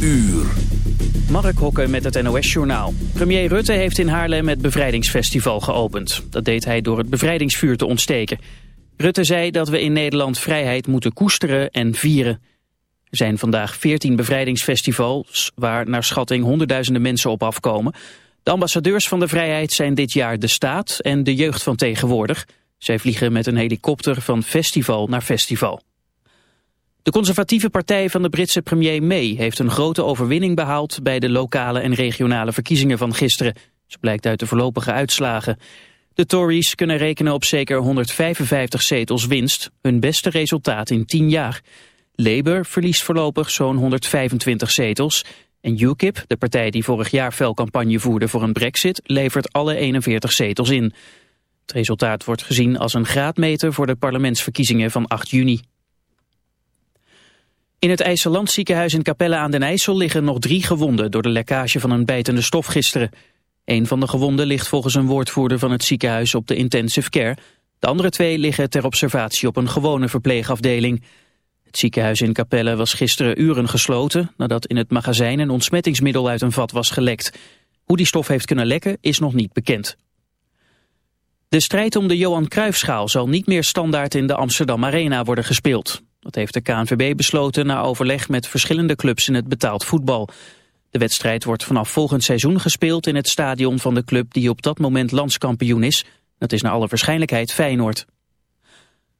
uur. Mark Hokke met het NOS-journaal. Premier Rutte heeft in Haarlem het bevrijdingsfestival geopend. Dat deed hij door het bevrijdingsvuur te ontsteken. Rutte zei dat we in Nederland vrijheid moeten koesteren en vieren. Er zijn vandaag 14 bevrijdingsfestivals waar naar schatting honderdduizenden mensen op afkomen. De ambassadeurs van de vrijheid zijn dit jaar de staat en de jeugd van tegenwoordig. Zij vliegen met een helikopter van festival naar festival. De conservatieve partij van de Britse premier May heeft een grote overwinning behaald bij de lokale en regionale verkiezingen van gisteren. Zo blijkt uit de voorlopige uitslagen. De Tories kunnen rekenen op zeker 155 zetels winst, hun beste resultaat in 10 jaar. Labour verliest voorlopig zo'n 125 zetels. En UKIP, de partij die vorig jaar fel campagne voerde voor een brexit, levert alle 41 zetels in. Het resultaat wordt gezien als een graadmeter voor de parlementsverkiezingen van 8 juni. In het IJsseland ziekenhuis in Capelle aan den IJssel liggen nog drie gewonden door de lekkage van een bijtende stof gisteren. Een van de gewonden ligt volgens een woordvoerder van het ziekenhuis op de intensive care. De andere twee liggen ter observatie op een gewone verpleegafdeling. Het ziekenhuis in Capelle was gisteren uren gesloten nadat in het magazijn een ontsmettingsmiddel uit een vat was gelekt. Hoe die stof heeft kunnen lekken is nog niet bekend. De strijd om de Johan Cruijffschaal zal niet meer standaard in de Amsterdam Arena worden gespeeld. Dat heeft de KNVB besloten na overleg met verschillende clubs in het betaald voetbal. De wedstrijd wordt vanaf volgend seizoen gespeeld in het stadion van de club die op dat moment landskampioen is. Dat is naar alle waarschijnlijkheid Feyenoord.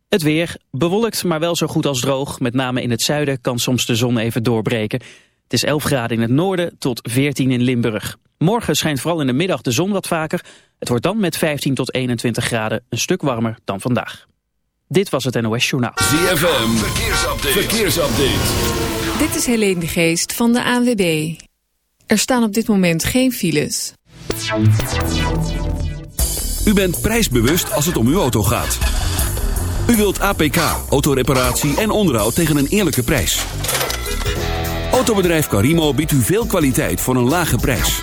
Het weer, bewolkt maar wel zo goed als droog. Met name in het zuiden kan soms de zon even doorbreken. Het is 11 graden in het noorden tot 14 in Limburg. Morgen schijnt vooral in de middag de zon wat vaker. Het wordt dan met 15 tot 21 graden een stuk warmer dan vandaag. Dit was het NOS Journaal. ZFM, verkeersupdate. verkeersupdate. Dit is Helene de Geest van de ANWB. Er staan op dit moment geen files. U bent prijsbewust als het om uw auto gaat. U wilt APK, autoreparatie en onderhoud tegen een eerlijke prijs. Autobedrijf Carimo biedt u veel kwaliteit voor een lage prijs.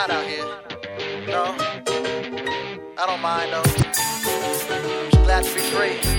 hot out here. No, I don't mind though. I'm just glad to be free.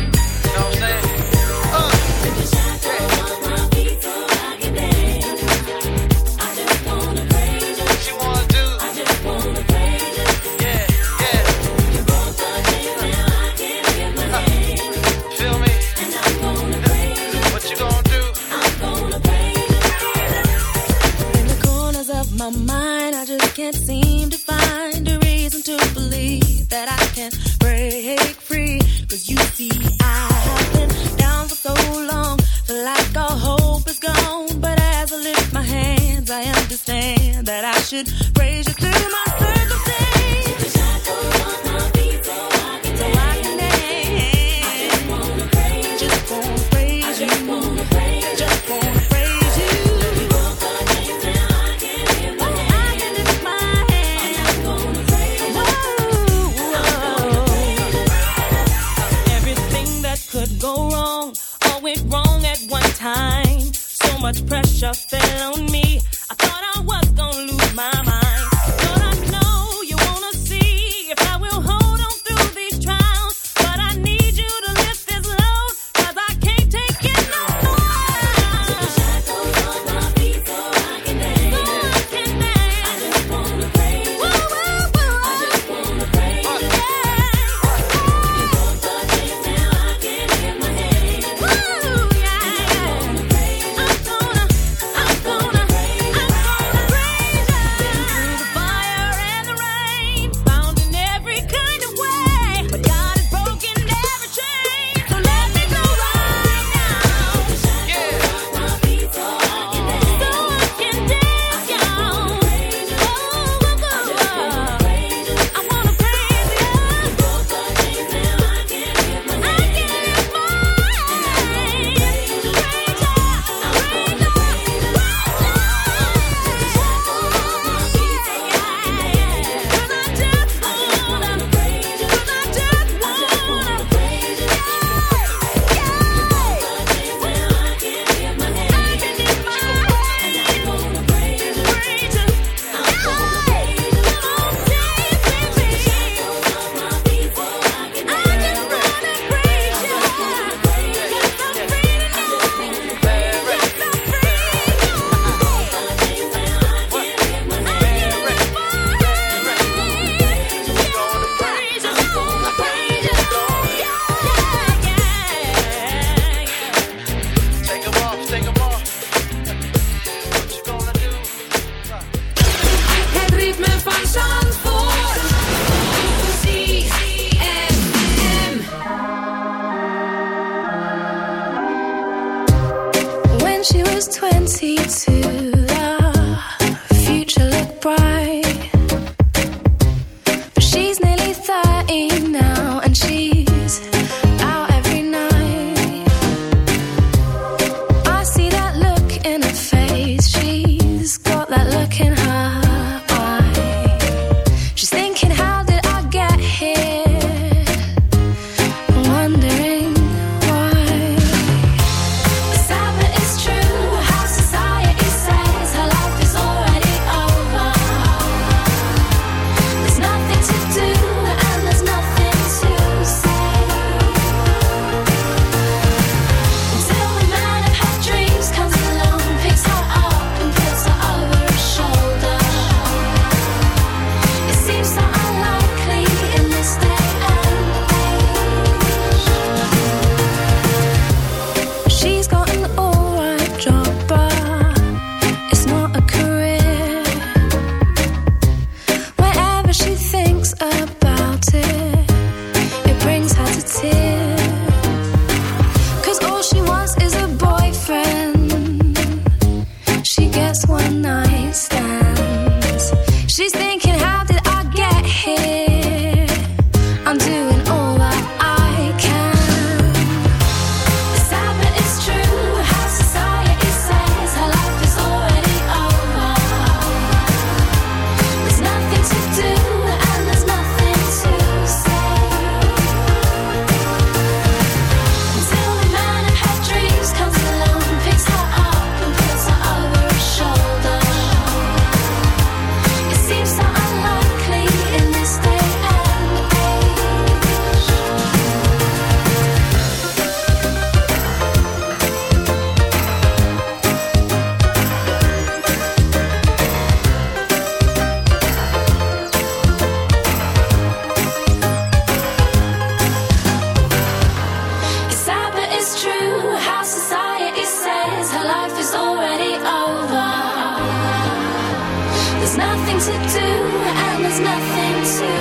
To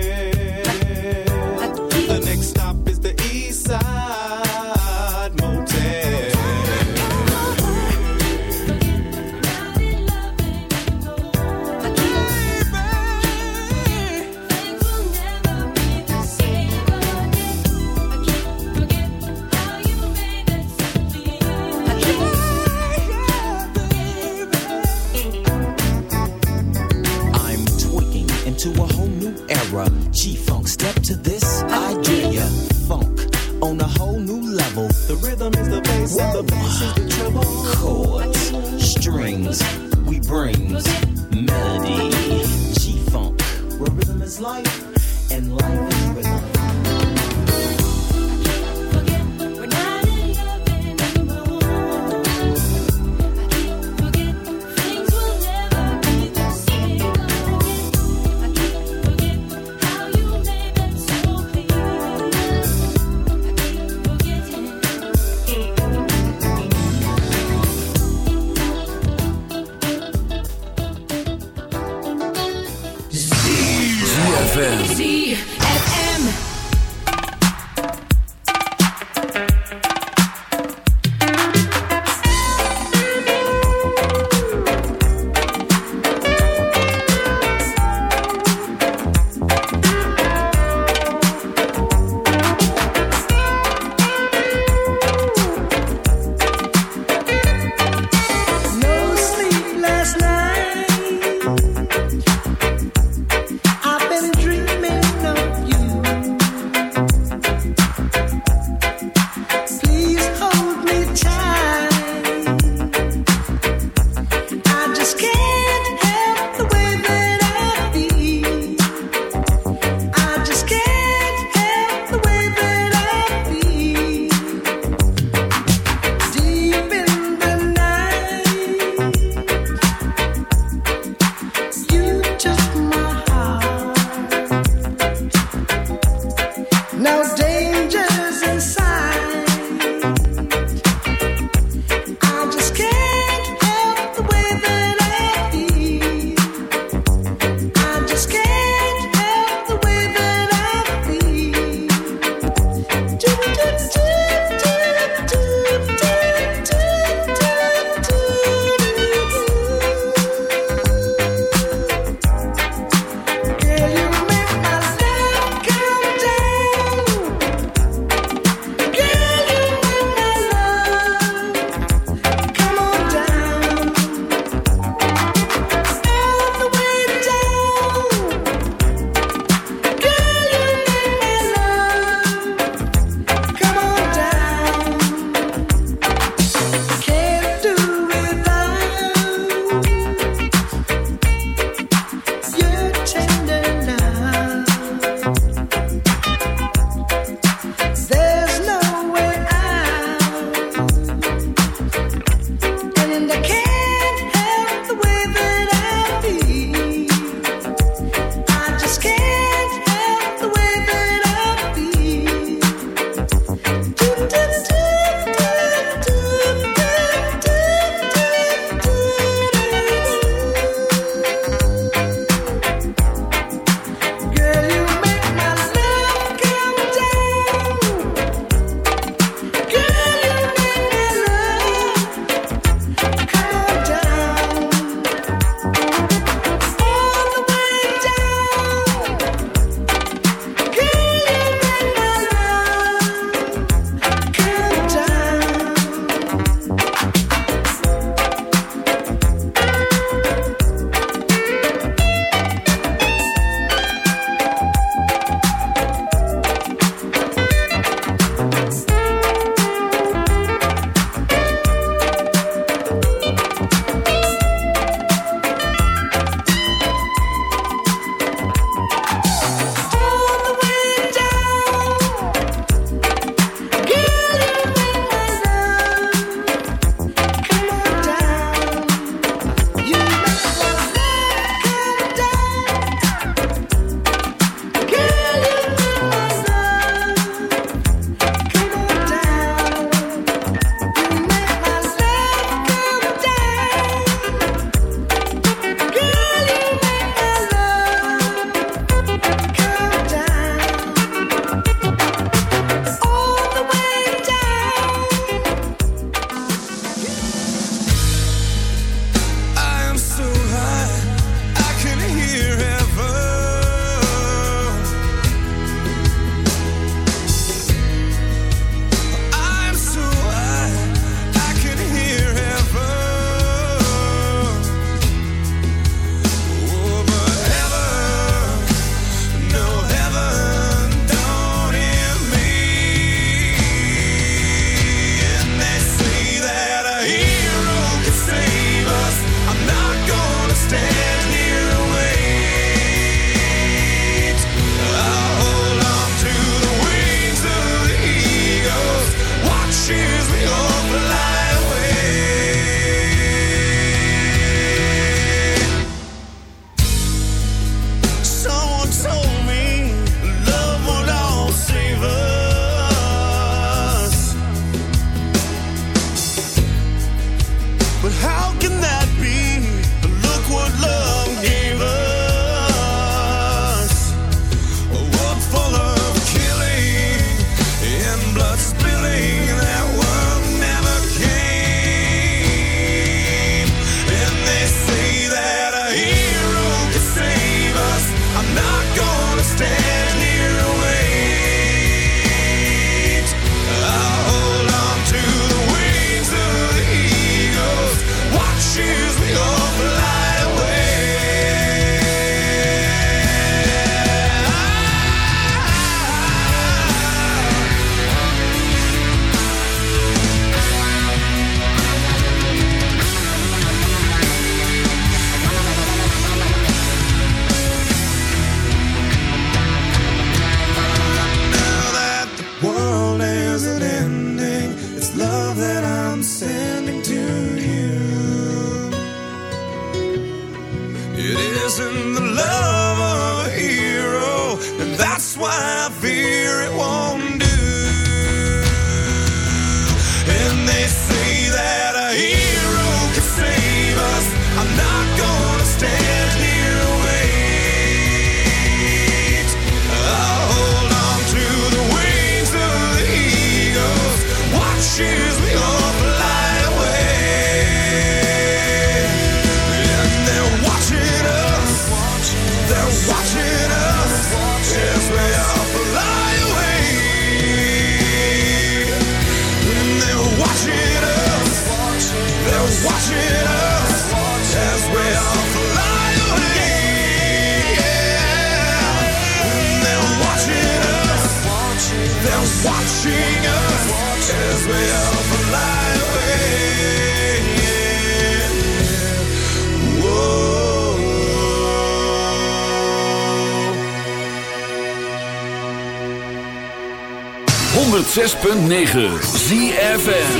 106.9 ZFM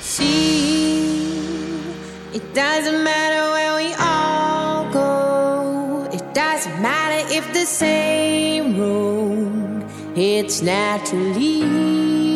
See It doesn't matter where we all go. It doesn't matter if the same road It's naturally.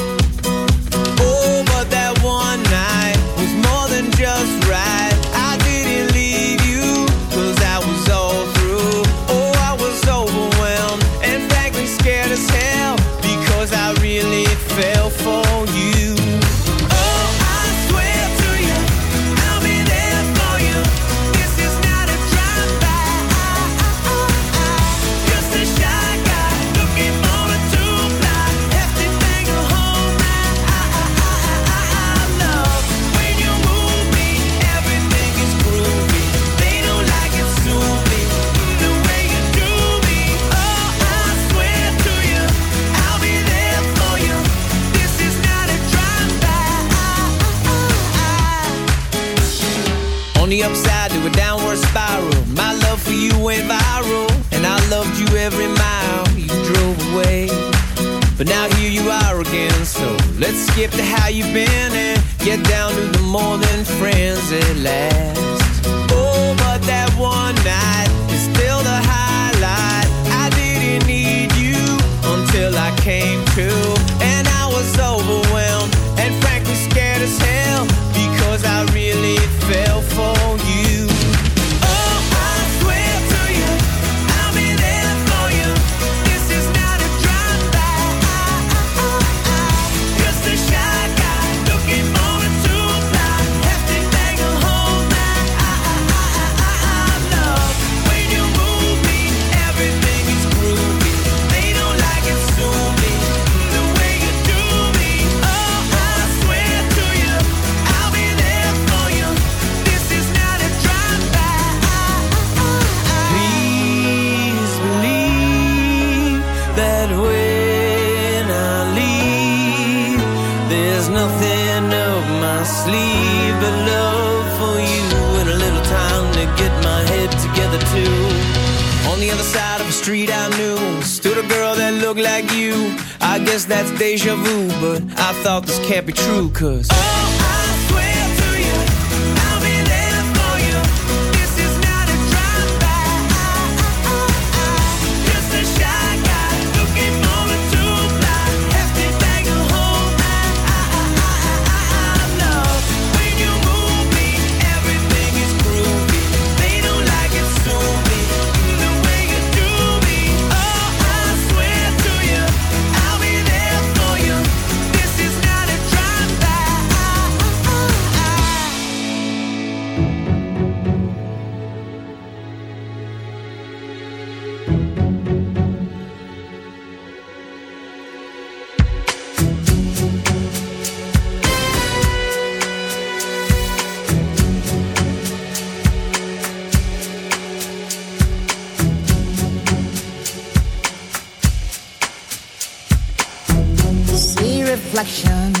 Cause passion